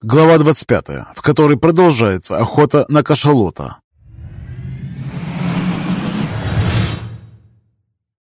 Глава 25, в которой продолжается охота на кашалота.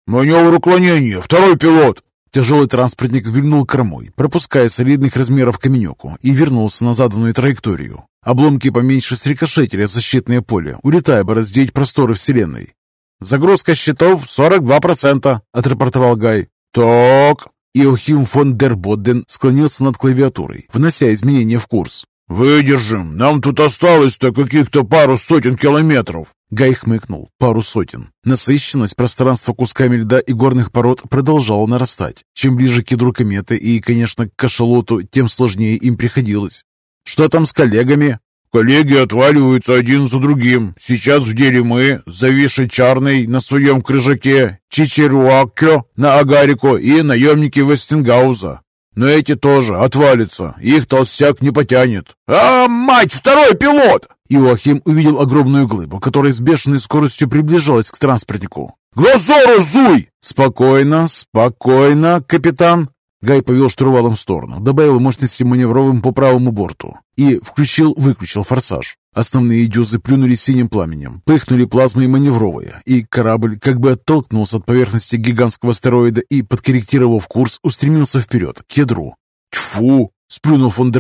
«Маневр уклонения! Второй пилот!» Тяжелый транспортник вильнул кормой, пропуская солидных размеров каменюку, и вернулся на заданную траекторию. Обломки поменьше срикошетили защитное поле, улетая бороздить просторы Вселенной. «Загрузка щитов 42%, — отрапортовал Гай. «Так...» Иохим фон дер Бодден склонился над клавиатурой, внося изменения в курс. «Выдержим. Нам тут осталось-то каких-то пару сотен километров». Гай хмыкнул. Пару сотен. Насыщенность пространства кусками льда и горных пород продолжала нарастать. Чем ближе к ядру кометы и, конечно, к кашалоту, тем сложнее им приходилось. «Что там с коллегами?» Коллеги отваливаются один за другим. Сейчас в деле мы, зависший Чарный на своем крыжаке, Чичеруаккё на Агарико и наемники Вестингауза. Но эти тоже отвалятся, их толстяк не потянет. «А, мать, второй пилот!» Иоахим увидел огромную глыбу, которая с бешеной скоростью приближалась к транспортнику. «Глазору зуй!» «Спокойно, спокойно, капитан!» Гай повел штурвалом в сторону, добавил мощности маневровым по правому борту и включил-выключил форсаж. Основные дюзы плюнули синим пламенем, пыхнули плазмой маневровые, и корабль как бы оттолкнулся от поверхности гигантского астероида и, подкорректировав курс, устремился вперед, к ядру. «Тьфу!» — сплюнул фон.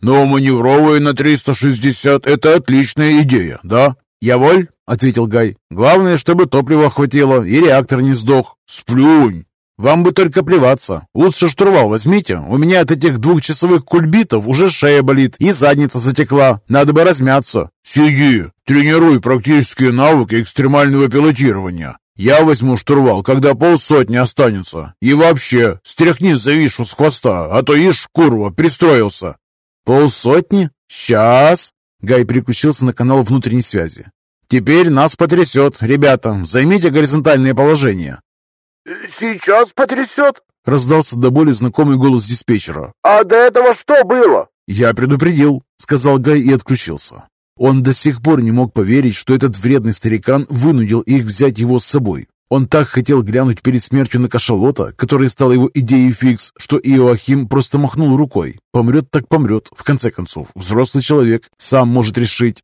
«Но маневровые на 360 — это отличная идея, да?» «Я воль?» — ответил Гай. «Главное, чтобы топлива хватило и реактор не сдох». «Сплюнь!» «Вам бы только плеваться. Лучше штурвал возьмите. У меня от этих двухчасовых кульбитов уже шея болит и задница затекла. Надо бы размяться». «Сиди, тренируй практические навыки экстремального пилотирования. Я возьму штурвал, когда полсотни останется. И вообще, стряхни завишу с хвоста, а то ишь, курва, пристроился». «Полсотни? Сейчас!» Гай переключился на канал внутренней связи. «Теперь нас потрясет. Ребята, займите горизонтальное положение». «Сейчас потрясет!» — раздался до боли знакомый голос диспетчера. «А до этого что было?» «Я предупредил», — сказал Гай и отключился. Он до сих пор не мог поверить, что этот вредный старикан вынудил их взять его с собой. Он так хотел глянуть перед смертью на кашалота, который стал его идеей фикс, что Иоахим просто махнул рукой. Помрет так помрет, в конце концов. Взрослый человек сам может решить.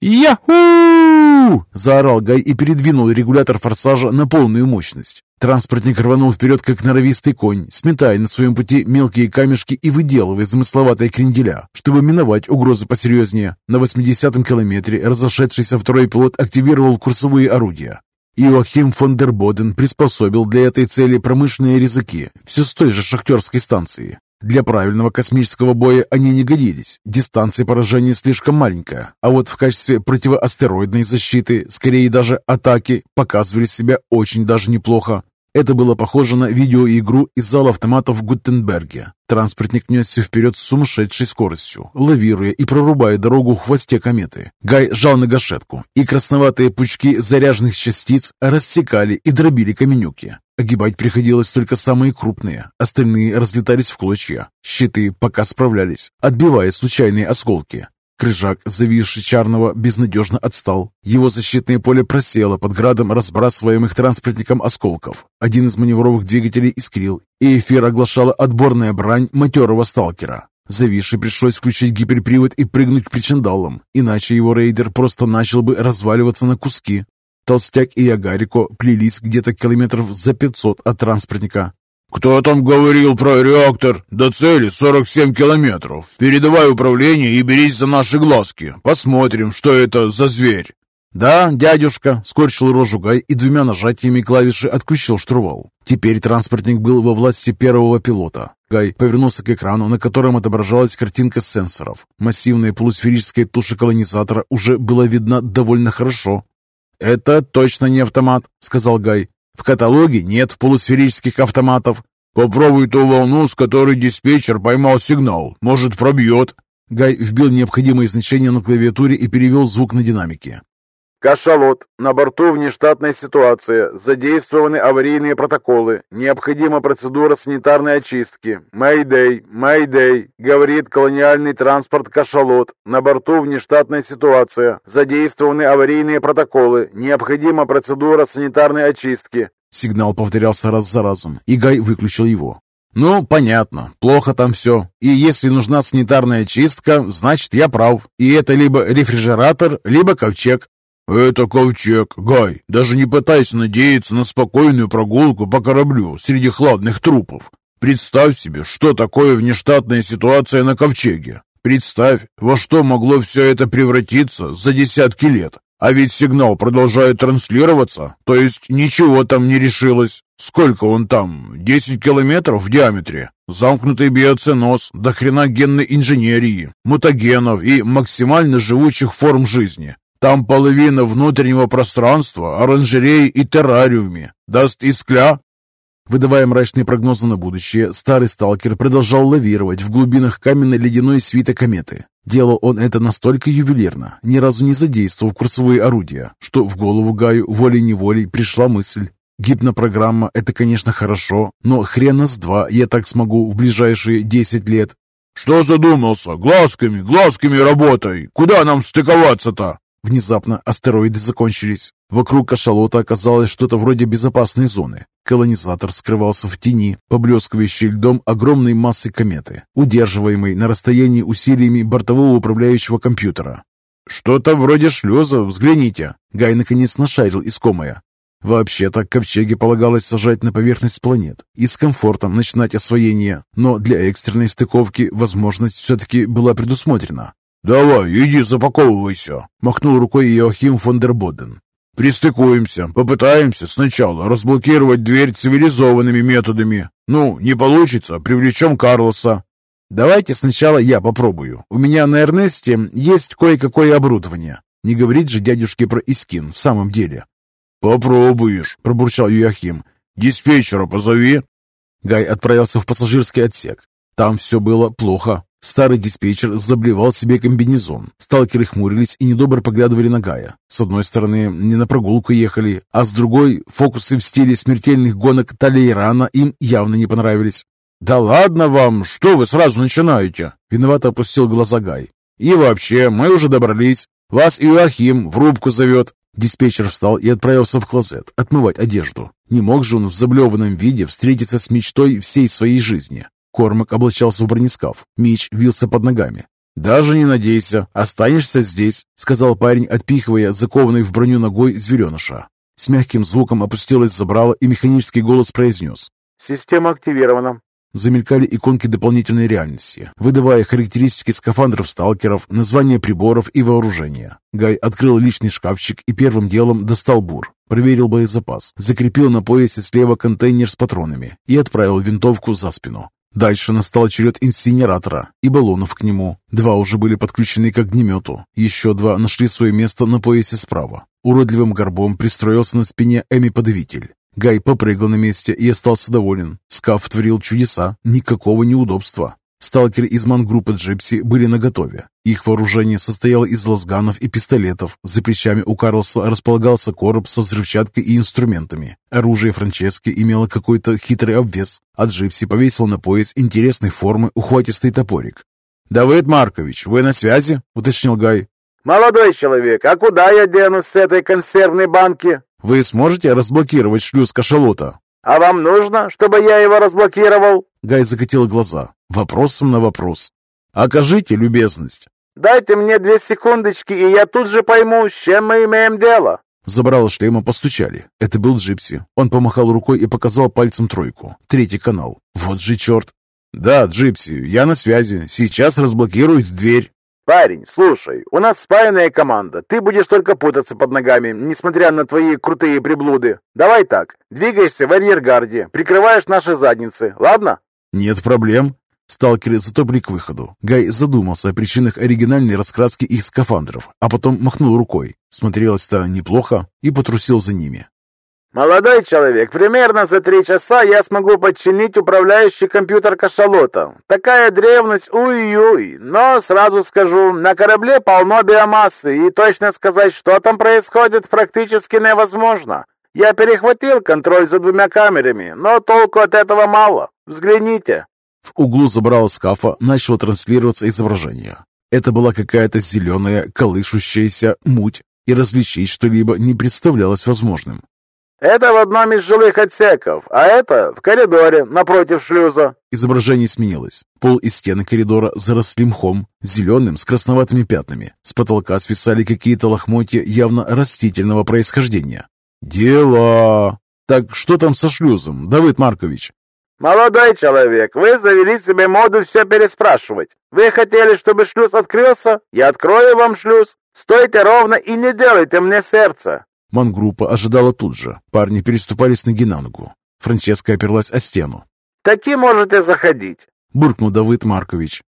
«Яху!» – заорал Гай и передвинул регулятор форсажа на полную мощность. Транспортник рванул вперед, как норовистый конь, сметая на своем пути мелкие камешки и выделывая замысловатые кренделя, чтобы миновать угрозы посерьезнее. На 80-м километре разошедшийся второй пилот активировал курсовые орудия. Иоахим фон дер Боден приспособил для этой цели промышленные резаки, все с той же шахтерской станции. Для правильного космического боя они не годились, дистанция поражения слишком маленькая, а вот в качестве противоастероидной защиты, скорее даже атаки, показывали себя очень даже неплохо. Это было похоже на видеоигру из зала автоматов в Гутенберге. Транспортник несся вперед с сумасшедшей скоростью, лавируя и прорубая дорогу в хвосте кометы. Гай жал на гашетку, и красноватые пучки заряженных частиц рассекали и дробили каменюки. Огибать приходилось только самые крупные, остальные разлетались в клочья. Щиты пока справлялись, отбивая случайные осколки. Крыжак, зависший Чарного, безнадежно отстал. Его защитное поле просело под градом разбрасываемых транспортником осколков. Один из маневровых двигателей искрил, и эфир оглашала отборная брань матерого сталкера. Зависший пришлось включить гиперпривод и прыгнуть к причиндалам, иначе его рейдер просто начал бы разваливаться на куски. Толстяк и Ягарико плелись где-то километров за 500 от транспортника. «Кто там говорил про реактор? До цели 47 километров. Передавай управление и берись за наши глазки. Посмотрим, что это за зверь». «Да, дядюшка», — скорчил рожу Гай и двумя нажатиями клавиши отключил штурвал. Теперь транспортник был во власти первого пилота. Гай повернулся к экрану, на котором отображалась картинка сенсоров. Массивная полусферическая туша колонизатора уже была видна довольно хорошо. «Это точно не автомат», — сказал Гай. В каталоге нет полусферических автоматов. Попробуй ту волну, с которой диспетчер поймал сигнал. Может, пробьет. Гай вбил необходимые значения на клавиатуре и перевел звук на динамике. Кашалот. На борту внештатная ситуация. Задействованы аварийные протоколы. Необходима процедура санитарной очистки. Мэйдэй, Мэйдэй, говорит колониальный транспорт Кашалот. На борту внештатная ситуация. Задействованы аварийные протоколы. Необходима процедура санитарной очистки. Сигнал повторялся раз за разом, и Гай выключил его. «Ну, понятно. Плохо там все. И если нужна санитарная чистка, значит, я прав. И это либо рефрижератор, либо ковчег». «Это ковчег, Гай. Даже не пытайся надеяться на спокойную прогулку по кораблю среди хладных трупов. Представь себе, что такое внештатная ситуация на ковчеге. Представь, во что могло все это превратиться за десятки лет. А ведь сигнал продолжает транслироваться, то есть ничего там не решилось. Сколько он там? 10 километров в диаметре? Замкнутый биоценоз, до хрена генной инженерии, мутагенов и максимально живучих форм жизни. Там половина внутреннего пространства, оранжереи и террариуме. Даст искля, Выдавая мрачные прогнозы на будущее, старый сталкер продолжал лавировать в глубинах каменно-ледяной свита кометы. Делал он это настолько ювелирно, ни разу не задействовав курсовые орудия, что в голову Гаю волей-неволей пришла мысль. Гипнопрограмма – это, конечно, хорошо, но хрена с два я так смогу в ближайшие 10 лет. «Что задумался? Глазками, глазками работай! Куда нам стыковаться-то?» Внезапно астероиды закончились. Вокруг кашалота оказалось что-то вроде безопасной зоны. Колонизатор скрывался в тени, поблескивающей льдом огромной массы кометы, удерживаемой на расстоянии усилиями бортового управляющего компьютера. «Что-то вроде шлюза, взгляните!» Гай наконец нашарил искомое. Вообще-то ковчеги полагалось сажать на поверхность планет и с комфортом начинать освоение, но для экстренной стыковки возможность все-таки была предусмотрена. «Давай, иди запаковывайся!» – махнул рукой Иоахим фон дер Боден. «Пристыкуемся, попытаемся сначала разблокировать дверь цивилизованными методами. Ну, не получится, привлечем Карлоса». «Давайте сначала я попробую. У меня на Эрнесте есть кое-какое оборудование. Не говорит же дядюшке про Искин в самом деле». «Попробуешь», – пробурчал Юахим. «Диспетчера позови». Гай отправился в пассажирский отсек. Там все было плохо. Старый диспетчер заблевал себе комбинезон. Сталкеры хмурились и недобро поглядывали на Гая. С одной стороны, не на прогулку ехали, а с другой, фокусы в стиле смертельных гонок Талейрана им явно не понравились. «Да ладно вам! Что вы сразу начинаете?» Виновато опустил глаза Гай. «И вообще, мы уже добрались. Вас Иоахим в рубку зовет». Диспетчер встал и отправился в клозет отмывать одежду. Не мог же он в заблеванном виде встретиться с мечтой всей своей жизни. Кормак облачался в бронескаф. Меч вился под ногами. «Даже не надейся, останешься здесь», — сказал парень, отпихивая закованный в броню ногой звереныша. С мягким звуком опустилась забрала, и механический голос произнес. «Система активирована». Замелькали иконки дополнительной реальности, выдавая характеристики скафандров сталкеров, названия приборов и вооружения. Гай открыл личный шкафчик и первым делом достал бур. Проверил боезапас, закрепил на поясе слева контейнер с патронами и отправил винтовку за спину. Дальше настал черед инсинератора и баллонов к нему. Два уже были подключены к огнемету. Еще два нашли свое место на поясе справа. Уродливым горбом пристроился на спине ЭМИ-подавитель. Гай попрыгал на месте и остался доволен. Скаф творил чудеса, никакого неудобства. Сталкеры из мангруппы Джипси были наготове. Их вооружение состояло из лазганов и пистолетов. За плечами у Карлса располагался короб со взрывчаткой и инструментами. Оружие Франчески имело какой-то хитрый обвес, а Джипси повесил на пояс интересной формы ухватистый топорик. «Давыд Маркович, вы на связи?» — уточнил Гай. «Молодой человек, а куда я денусь с этой консервной банки?» «Вы сможете разблокировать шлюз кашалота?» «А вам нужно, чтобы я его разблокировал?» Гай закатил глаза. Вопросом на вопрос. «Окажите любезность». «Дайте мне две секундочки, и я тут же пойму, с чем мы имеем дело». Забрало шлема постучали. Это был Джипси. Он помахал рукой и показал пальцем тройку. Третий канал. Вот же черт. «Да, Джипси, я на связи. Сейчас разблокируют дверь». «Парень, слушай, у нас спаянная команда. Ты будешь только путаться под ногами, несмотря на твои крутые приблуды. Давай так, двигаешься в арьергарде, прикрываешь наши задницы, ладно?» «Нет проблем». Сталкеры затопли к выходу. Гай задумался о причинах оригинальной раскраски их скафандров, а потом махнул рукой. Смотрелось-то неплохо и потрусил за ними. «Молодой человек, примерно за три часа я смогу подчинить управляющий компьютер кашалота. Такая древность, уй-уй. Но сразу скажу, на корабле полно биомассы, и точно сказать, что там происходит, практически невозможно. Я перехватил контроль за двумя камерами, но толку от этого мало. Взгляните». В углу забрала скафа начало транслироваться изображение. Это была какая-то зеленая, колышущаяся муть, и различить что-либо не представлялось возможным. Это в одном из жилых отсеков, а это в коридоре напротив шлюза. Изображение сменилось. Пол и стены коридора заросли мхом, зеленым с красноватыми пятнами. С потолка свисали какие-то лохмотья явно растительного происхождения. «Дела! Так что там со шлюзом, Давид Маркович?» «Молодой человек, вы завели себе моду все переспрашивать. Вы хотели, чтобы шлюз открылся? Я открою вам шлюз. Стойте ровно и не делайте мне сердце. Мангруппа ожидала тут же. Парни переступали с ноги на ногу. Франческа оперлась о стену. «Таки можете заходить», — буркнул Давид Маркович.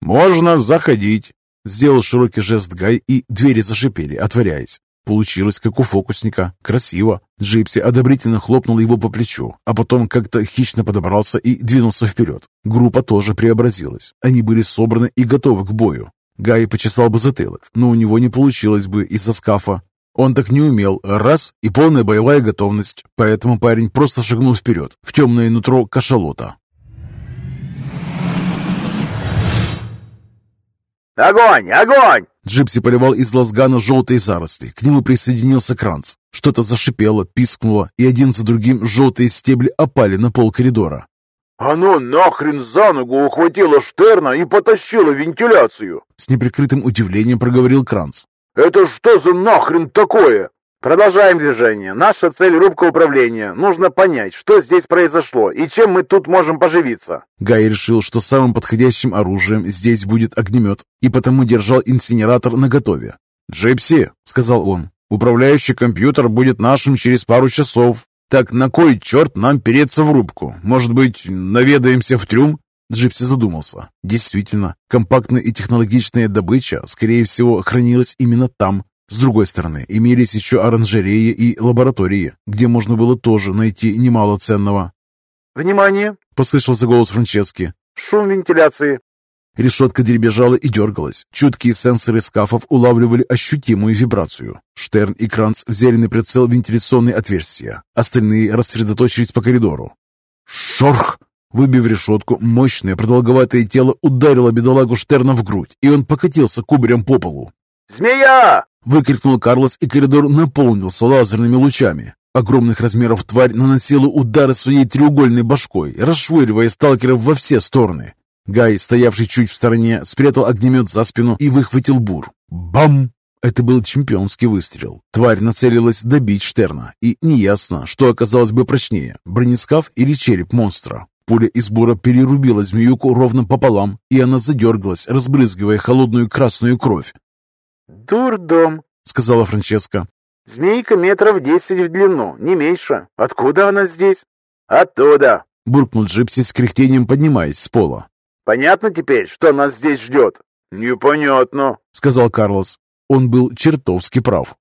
«Можно заходить», — сделал широкий жест Гай, и двери зашипели, отворяясь. Получилось, как у фокусника. Красиво. Джипси одобрительно хлопнул его по плечу, а потом как-то хищно подобрался и двинулся вперед. Группа тоже преобразилась. Они были собраны и готовы к бою. Гай почесал бы затылок, но у него не получилось бы из-за скафа. Он так не умел. Раз — и полная боевая готовность. Поэтому парень просто шагнул вперед, в темное нутро кашалота. «Огонь! Огонь!» Джипси поливал из лазгана желтые заросли. К нему присоединился Кранц. Что-то зашипело, пискнуло, и один за другим желтые стебли опали на пол коридора. «Оно нахрен за ногу ухватило Штерна и потащило вентиляцию!» С неприкрытым удивлением проговорил Кранц. «Это что за нахрен такое?» «Продолжаем движение. Наша цель — рубка управления. Нужно понять, что здесь произошло и чем мы тут можем поживиться». Гай решил, что самым подходящим оружием здесь будет огнемет, и потому держал инсинератор наготове. «Джипси», — сказал он, — «управляющий компьютер будет нашим через пару часов. Так на кой черт нам переться в рубку? Может быть, наведаемся в трюм?» Джипси задумался. Действительно, компактная и технологичная добыча, скорее всего, хранилась именно там. С другой стороны, имелись еще оранжереи и лаборатории, где можно было тоже найти немало ценного. «Внимание!» — послышался голос Франчески. «Шум вентиляции!» Решетка дребезжала и дергалась. Чуткие сенсоры скафов улавливали ощутимую вибрацию. Штерн и Кранц взяли на прицел вентиляционные отверстия. Остальные рассредоточились по коридору. «Шорх!» Выбив решетку, мощное продолговатое тело ударило бедолагу Штерна в грудь, и он покатился кубарем по полу. «Змея!» — выкрикнул Карлос, и коридор наполнился лазерными лучами. Огромных размеров тварь наносила удары своей треугольной башкой, расшвыривая сталкеров во все стороны. Гай, стоявший чуть в стороне, спрятал огнемет за спину и выхватил бур. Бам! Это был чемпионский выстрел. Тварь нацелилась добить Штерна, и неясно, что оказалось бы прочнее – бронескаф или череп монстра. Пуля из бура перерубила змеюку ровно пополам, и она задергалась, разбрызгивая холодную красную кровь. «Дурдом», — сказала Франческа. «Змейка метров десять в длину, не меньше. Откуда она здесь?» «Оттуда», — буркнул Джипси с кряхтением, поднимаясь с пола. «Понятно теперь, что нас здесь ждет?» «Непонятно», — сказал Карлос. Он был чертовски прав.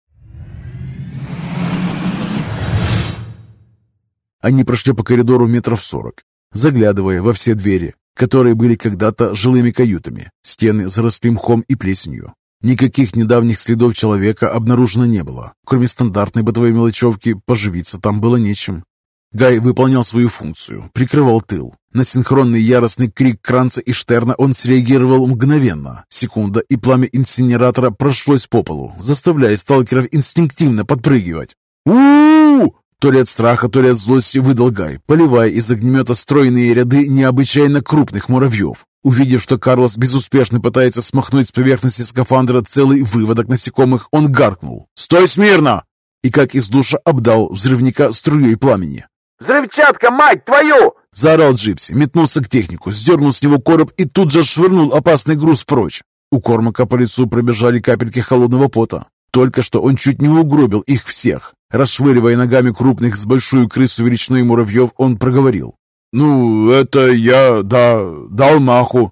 Они прошли по коридору метров сорок заглядывая во все двери, которые были когда-то жилыми каютами. Стены заросли мхом и плесенью. Никаких недавних следов человека обнаружено не было. Кроме стандартной бытовой мелочевки, поживиться там было нечем. Гай выполнял свою функцию, прикрывал тыл. На синхронный яростный крик Кранца и Штерна он среагировал мгновенно. Секунда, и пламя инсинератора прошлось по полу, заставляя сталкеров инстинктивно подпрыгивать. у у то ли от страха, то ли от злости выдал Гай, поливая из огнемета стройные ряды необычайно крупных муравьев. Увидев, что Карлос безуспешно пытается смахнуть с поверхности скафандра целый выводок насекомых, он гаркнул «Стой смирно!» и как из душа обдал взрывника струей пламени. «Взрывчатка, мать твою!» Заорал Джипси, метнулся к технику, сдернул с него короб и тут же швырнул опасный груз прочь. У Кормака по лицу пробежали капельки холодного пота. Только что он чуть не угробил их всех. Расшвыривая ногами крупных с большую крысу речной муравьев, он проговорил. «Ну, это я, да, дал маху».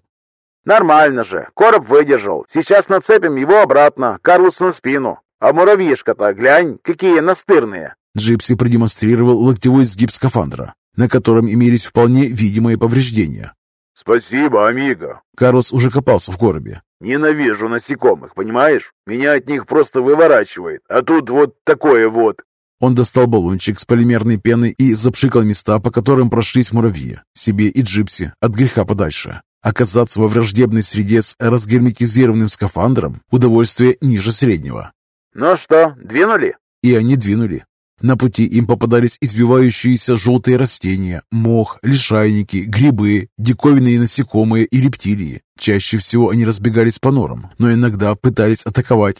«Нормально же. Короб выдержал. Сейчас нацепим его обратно, Карлусу на спину. А муравьишка-то, глянь, какие настырные!» Джипси продемонстрировал локтевой сгиб скафандра, на котором имелись вполне видимые повреждения. «Спасибо, амиго!» Карлос уже копался в коробе. «Ненавижу насекомых, понимаешь? Меня от них просто выворачивает, а тут вот такое вот!» Он достал баллончик с полимерной пеной и запшикал места, по которым прошлись муравьи, себе и джипси, от греха подальше. Оказаться во враждебной среде с разгерметизированным скафандром – удовольствие ниже среднего. «Ну что, двинули?» И они двинули. На пути им попадались избивающиеся желтые растения, мох, лишайники, грибы, диковинные насекомые и рептилии. Чаще всего они разбегались по норам, но иногда пытались атаковать.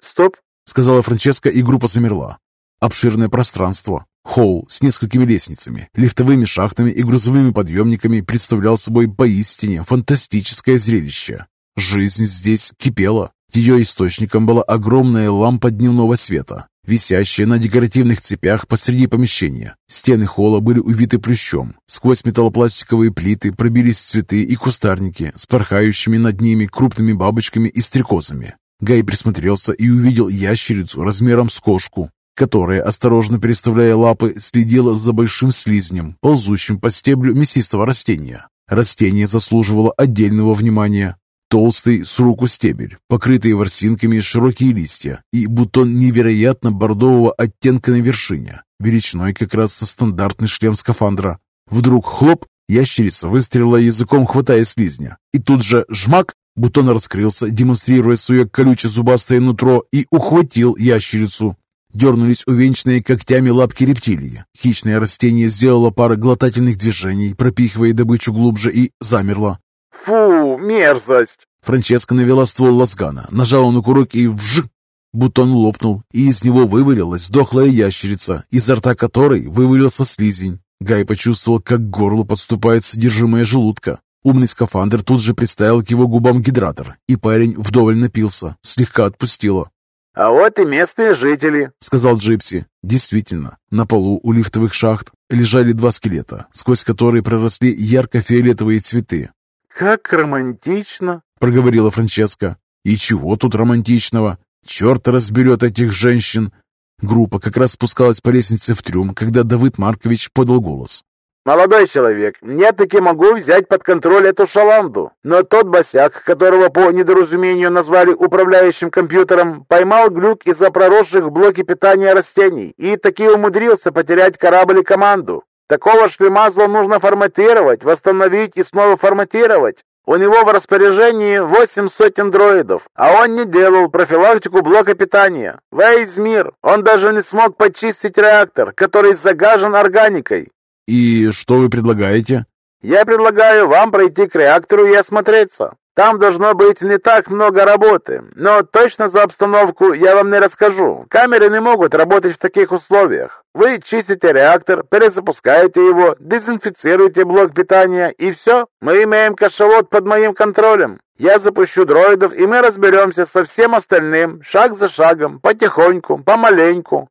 «Стоп!» — сказала Франческа, и группа замерла. Обширное пространство, холл с несколькими лестницами, лифтовыми шахтами и грузовыми подъемниками представлял собой поистине фантастическое зрелище. Жизнь здесь кипела. Ее источником была огромная лампа дневного света, висящая на декоративных цепях посреди помещения. Стены холла были увиты плющом. Сквозь металлопластиковые плиты пробились цветы и кустарники с порхающими над ними крупными бабочками и стрекозами. Гай присмотрелся и увидел ящерицу размером с кошку, которая, осторожно переставляя лапы, следила за большим слизнем, ползущим по стеблю мясистого растения. Растение заслуживало отдельного внимания. Толстый с руку стебель, покрытые ворсинками широкие листья и бутон невероятно бордового оттенка на вершине, величиной как раз со стандартный шлем скафандра. Вдруг хлоп, ящерица выстрелила языком, хватая слизня, и тут же жмак, бутон раскрылся, демонстрируя свое колюче-зубастое нутро, и ухватил ящерицу. Дернулись увенчанные когтями лапки рептилии. Хищное растение сделало пару глотательных движений, пропихивая добычу глубже, и замерло. «Фу, мерзость!» Франческа навела ствол лазгана, нажала на курок и вжик! Бутон лопнул, и из него вывалилась дохлая ящерица, изо рта которой вывалился слизень. Гай почувствовал, как к горлу подступает содержимое желудка. Умный скафандр тут же приставил к его губам гидратор, и парень вдоволь напился, слегка отпустило. «А вот и местные жители», — сказал Джипси. Действительно, на полу у лифтовых шахт лежали два скелета, сквозь которые проросли ярко-фиолетовые цветы. «Как романтично!» — проговорила Франческа. «И чего тут романтичного? Черт разберет этих женщин!» Группа как раз спускалась по лестнице в трюм, когда Давыд Маркович подал голос. «Молодой человек, я таки могу взять под контроль эту шаланду, но тот босяк, которого по недоразумению назвали управляющим компьютером, поймал глюк из-за проросших в блоке питания растений и таки умудрился потерять корабль и команду. Такого шлемазла нужно форматировать, восстановить и снова форматировать. У него в распоряжении восемь сотен дроидов, а он не делал профилактику блока питания. Весь мир. Он даже не смог почистить реактор, который загажен органикой. «И что вы предлагаете?» «Я предлагаю вам пройти к реактору и осмотреться. Там должно быть не так много работы, но точно за обстановку я вам не расскажу. Камеры не могут работать в таких условиях. Вы чистите реактор, перезапускаете его, дезинфицируете блок питания, и все. Мы имеем кашалот под моим контролем. Я запущу дроидов, и мы разберемся со всем остальным, шаг за шагом, потихоньку, помаленьку.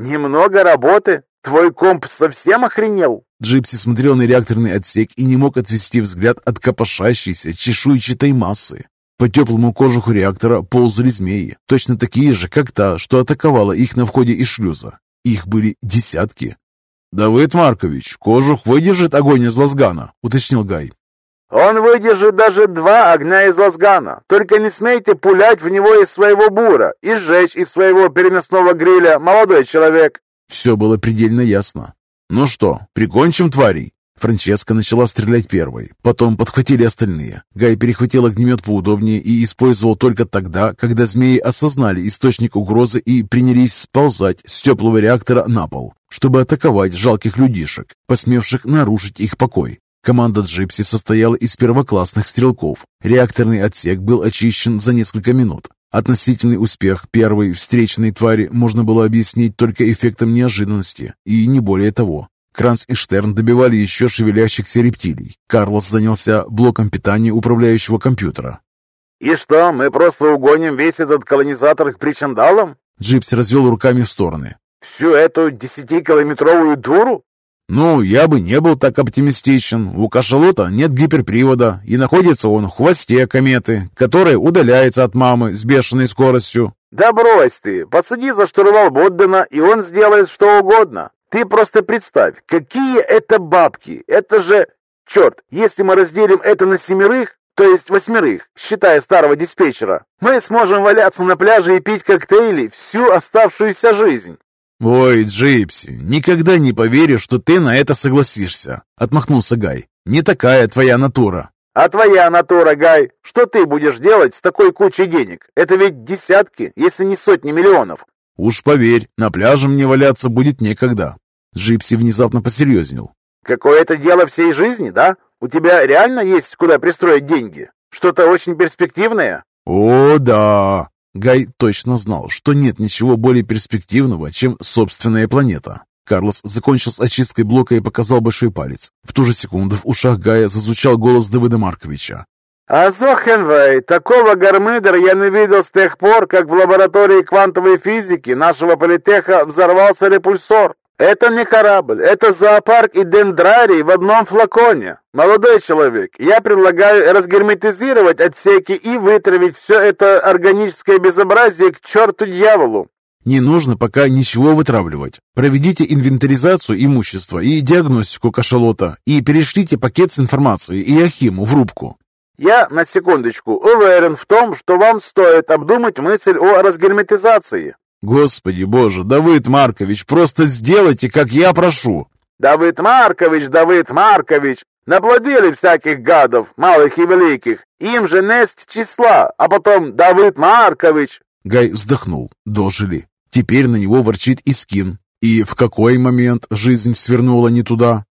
Немного работы? Твой комп совсем охренел? Джипси смотрел на реакторный отсек и не мог отвести взгляд от копошащейся чешуйчатой массы. По теплому кожуху реактора ползали змеи, точно такие же, как та, что атаковала их на входе из шлюза. Их были десятки. «Давыд Маркович, кожух выдержит огонь из лазгана», — уточнил Гай. Он выдержит даже два огня из лазгана. Только не смейте пулять в него из своего бура и сжечь из своего переносного гриля, молодой человек. Все было предельно ясно. Ну что, прикончим тварей? Франческа начала стрелять первой, потом подхватили остальные. Гай перехватил огнемет поудобнее и использовал только тогда, когда змеи осознали источник угрозы и принялись сползать с теплого реактора на пол, чтобы атаковать жалких людишек, посмевших нарушить их покой. Команда «Джипси» состояла из первоклассных стрелков. Реакторный отсек был очищен за несколько минут. Относительный успех первой встречной твари можно было объяснить только эффектом неожиданности, и не более того. Кранц и Штерн добивали еще шевелящихся рептилий. Карлос занялся блоком питания управляющего компьютера. «И что, мы просто угоним весь этот колонизатор к причандалам?» Джипси развел руками в стороны. «Всю эту десятикилометровую дуру?» «Ну, я бы не был так оптимистичен. У кашалота нет гиперпривода, и находится он в хвосте кометы, которая удаляется от мамы с бешеной скоростью». «Да брось ты! Посади за штурвал Боддена, и он сделает что угодно. Ты просто представь, какие это бабки! Это же... Черт, если мы разделим это на семерых, то есть восьмерых, считая старого диспетчера, мы сможем валяться на пляже и пить коктейли всю оставшуюся жизнь». «Ой, Джипси, никогда не поверю, что ты на это согласишься», — отмахнулся Гай. «Не такая твоя натура». А твоя натура, Гай, что ты будешь делать с такой кучей денег? Это ведь десятки, если не сотни миллионов. Уж поверь, на пляже мне валяться будет некогда. Джипси внезапно посерьезнел. Какое-то дело всей жизни, да? У тебя реально есть куда пристроить деньги? Что-то очень перспективное? О, да. Гай точно знал, что нет ничего более перспективного, чем собственная планета. Карлос закончил с очисткой блока и показал большой палец. В ту же секунду в ушах Гая зазвучал голос Давида Марковича. «Азохен вей, такого гармидера я не видел с тех пор, как в лаборатории квантовой физики нашего политеха взорвался репульсор. Это не корабль, это зоопарк и дендрарий в одном флаконе. Молодой человек, я предлагаю разгерметизировать отсеки и вытравить все это органическое безобразие к черту дьяволу. Не нужно пока ничего вытравливать. Проведите инвентаризацию имущества и диагностику кашалота и перешлите пакет с информацией и Ахиму в рубку. Я, на секундочку, уверен в том, что вам стоит обдумать мысль о разгерметизации. Господи боже, Давыд Маркович, просто сделайте, как я прошу. Давыд Маркович, Давыд Маркович, наплодили всяких гадов, малых и великих. Им же несть числа, а потом Давыд Маркович. Гай вздохнул. Дожили. Теперь на него ворчит Искин. И в какой момент жизнь свернула не туда?